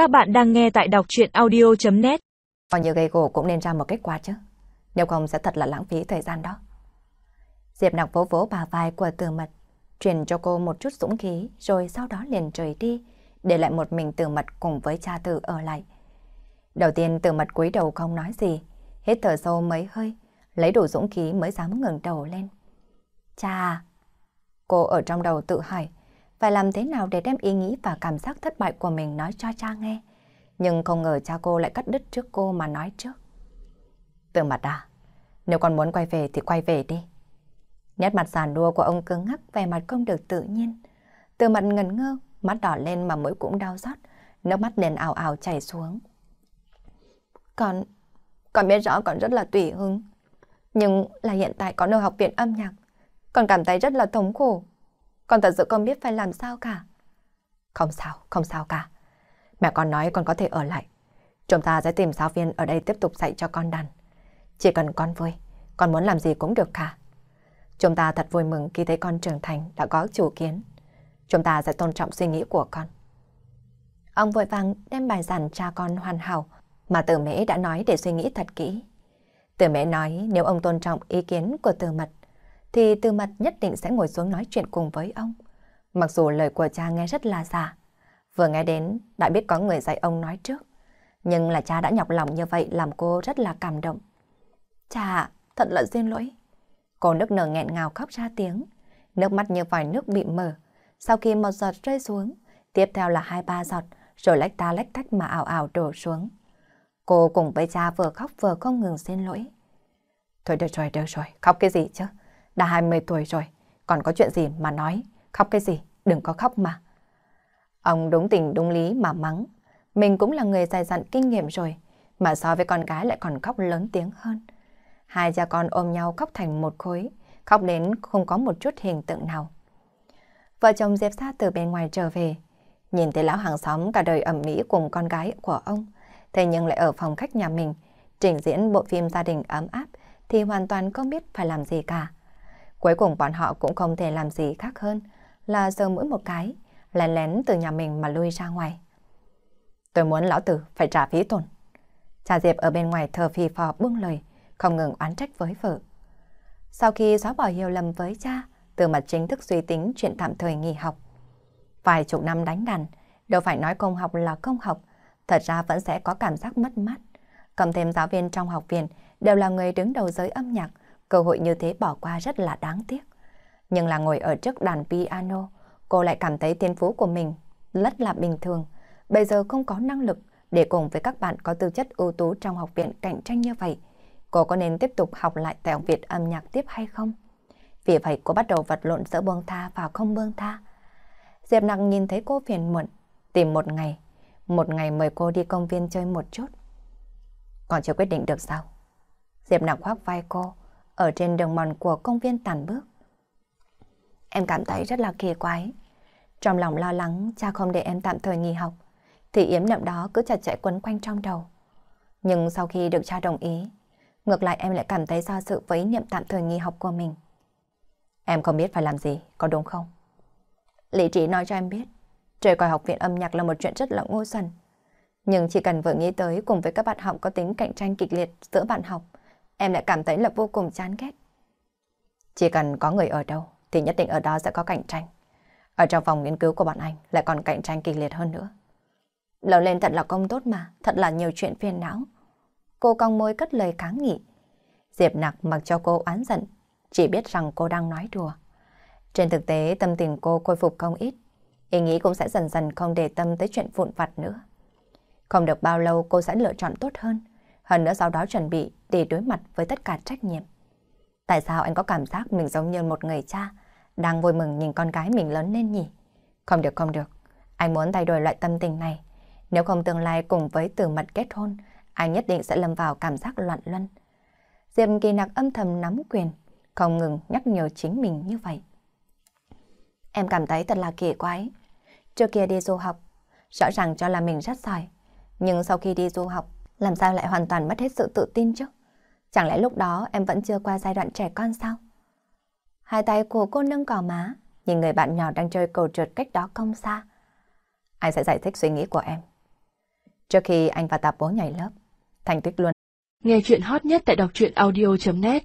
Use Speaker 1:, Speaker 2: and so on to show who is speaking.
Speaker 1: Các bạn đang nghe tại đọc chuyện audio.net
Speaker 2: Coi như gây gỗ cũng nên ra một kết quả chứ. Nếu không sẽ thật là lãng phí thời gian đó. Diệp nặc vỗ vỗ bà vai của từ mật, truyền cho cô một chút dũng khí rồi sau đó liền rời đi, để lại một mình từ mật cùng với cha tử ở lại. Đầu tiên từ mật cúi đầu không nói gì, hết thở sâu mấy hơi, lấy đủ dũng khí mới dám ngẩng đầu lên. Cha! Cô ở trong đầu tự hỏi, phải làm thế nào để đem ý nghĩ và cảm giác thất bại của mình nói cho cha nghe. Nhưng không ngờ cha cô lại cắt đứt trước cô mà nói trước. Từ mặt à, nếu con muốn quay về thì quay về đi. Nét mặt giàn đua của ông cứng ngắc, vẻ mặt không được tự nhiên. Từ mặt ngần ngơ, mắt đỏ lên mà mũi cũng đau rót, nước mắt liền ảo ảo chảy xuống. Con, con biết rõ con rất là tùy hứng. Nhưng là hiện tại con ở học viện âm nhạc. Con cảm thấy rất là thống khổ. Con thật sự không biết phải làm sao cả. Không sao, không sao cả. Mẹ con nói con có thể ở lại. Chúng ta sẽ tìm giáo viên ở đây tiếp tục dạy cho con đàn. Chỉ cần con vui, con muốn làm gì cũng được cả. Chúng ta thật vui mừng khi thấy con trưởng thành đã có chủ kiến. Chúng ta sẽ tôn trọng suy nghĩ của con. Ông vội vàng đem bài giảng cha con hoàn hảo mà Tử Mễ đã nói để suy nghĩ thật kỹ. Tử Mễ nói nếu ông tôn trọng ý kiến của Từ Mật, thì Từ Mật nhất định sẽ ngồi xuống nói chuyện cùng với ông. Mặc dù lời của cha nghe rất là giả, vừa nghe đến đã biết có người dạy ông nói trước. Nhưng là cha đã nhọc lòng như vậy làm cô rất là cảm động. Cha, thật là xin lỗi. Cô nước nở nghẹn ngào khóc ra tiếng. Nước mắt như vòi nước bị mở. Sau khi một giọt rơi xuống, tiếp theo là hai ba giọt, rồi lách ta lách tách mà ảo ảo đổ xuống. Cô cùng với cha vừa khóc vừa không ngừng xin lỗi. Thôi được rồi, được rồi, khóc cái gì chứ? Đã 20 tuổi rồi, còn có chuyện gì mà nói, khóc cái gì, đừng có khóc mà. Ông đúng tình đúng lý mà mắng, mình cũng là người dài dặn kinh nghiệm rồi, mà so với con gái lại còn khóc lớn tiếng hơn. Hai cha con ôm nhau khóc thành một khối, khóc đến không có một chút hình tượng nào. Vợ chồng Diệp Sa từ bên ngoài trở về, nhìn thấy lão hàng xóm cả đời ẩm mỹ cùng con gái của ông, thế nhưng lại ở phòng khách nhà mình, trình diễn bộ phim gia đình ấm áp thì hoàn toàn không biết phải làm gì cả. Cuối cùng bọn họ cũng không thể làm gì khác hơn là giơ mũi một cái, lén lén từ nhà mình mà lui ra ngoài. Tôi muốn lão tử phải trả phí tổn. Cha Diệp ở bên ngoài thờ phì phò buông lời, không ngừng oán trách với vợ. Sau khi xóa bỏ hiểu lầm với cha, từ mặt chính thức suy tính chuyện tạm thời nghỉ học. Vài chục năm đánh đàn, đâu phải nói công học là công học, thật ra vẫn sẽ có cảm giác mất mát. Cầm thêm giáo viên trong học viện đều là người đứng đầu giới âm nhạc, cơ hội như thế bỏ qua rất là đáng tiếc. Nhưng là ngồi ở trước đàn piano, cô lại cảm thấy thiên phú của mình rất là bình thường. Bây giờ không có năng lực để cùng với các bạn có tư chất ưu tú trong học viện cạnh tranh như vậy. Cô có nên tiếp tục học lại tại học viện âm nhạc tiếp hay không? Vì vậy cô bắt đầu vật lộn giữa buông tha và không buông tha. Diệp Nặng nhìn thấy cô phiền muộn, tìm một ngày. Một ngày mời cô đi công viên chơi một chút. Còn chưa quyết định được sao? Diệp Nặng khoác vai cô, ở trên đường mòn của công viên tàn bước. Em cảm thấy rất là kỳ quái. Trong lòng lo lắng cha không để em tạm thời nghỉ học, thì yếm niệm đó cứ chặt chẽ quấn quanh trong đầu. Nhưng sau khi được cha đồng ý, ngược lại em lại cảm thấy do sự với niệm tạm thời nghỉ học của mình. Em không biết phải làm gì, có đúng không? Lý trí nói cho em biết, trời coi học viện âm nhạc là một chuyện rất là ngu xuẩn. Nhưng chỉ cần vừa nghĩ tới cùng với các bạn học có tính cạnh tranh kịch liệt giữa bạn học, em lại cảm thấy là vô cùng chán ghét. Chỉ cần có người ở đâu thì nhất định ở đó sẽ có cạnh tranh. Ở trong phòng nghiên cứu của bọn anh lại còn cạnh tranh kịch liệt hơn nữa. Lớn lên thật là công tốt mà, thật là nhiều chuyện phiền não. Cô cong môi cất lời kháng nghị. Diệp nặc mặc cho cô oán giận, chỉ biết rằng cô đang nói đùa. Trên thực tế tâm tình cô khôi phục không ít, ý nghĩ cũng sẽ dần dần không để tâm tới chuyện vụn vặt nữa. Không được bao lâu cô sẽ lựa chọn tốt hơn, hơn nữa sau đó chuẩn bị để đối mặt với tất cả trách nhiệm. Tại sao anh có cảm giác mình giống như một người cha, đang vui mừng nhìn con gái mình lớn lên nhỉ? Không được không được, anh muốn thay đổi loại tâm tình này. Nếu không tương lai cùng với từ mật kết hôn, anh nhất định sẽ lâm vào cảm giác loạn luân. Diệp kỳ nặc âm thầm nắm quyền, không ngừng nhắc nhở chính mình như vậy. Em cảm thấy thật là kỳ quái. Trước kia đi du học, rõ ràng cho là mình rất giỏi. Nhưng sau khi đi du học, làm sao lại hoàn toàn mất hết sự tự tin chứ? Chẳng lẽ lúc đó em vẫn chưa qua giai đoạn trẻ con sao? Hai tay của cô nâng cỏ má, nhìn người bạn nhỏ đang chơi cầu trượt cách đó không xa. Anh sẽ giải thích suy nghĩ của em. Trước khi anh và tạp bố nhảy lớp, Thành Tuyết luôn.
Speaker 1: Nghe chuyện hot nhất tại đọc truyện audio.net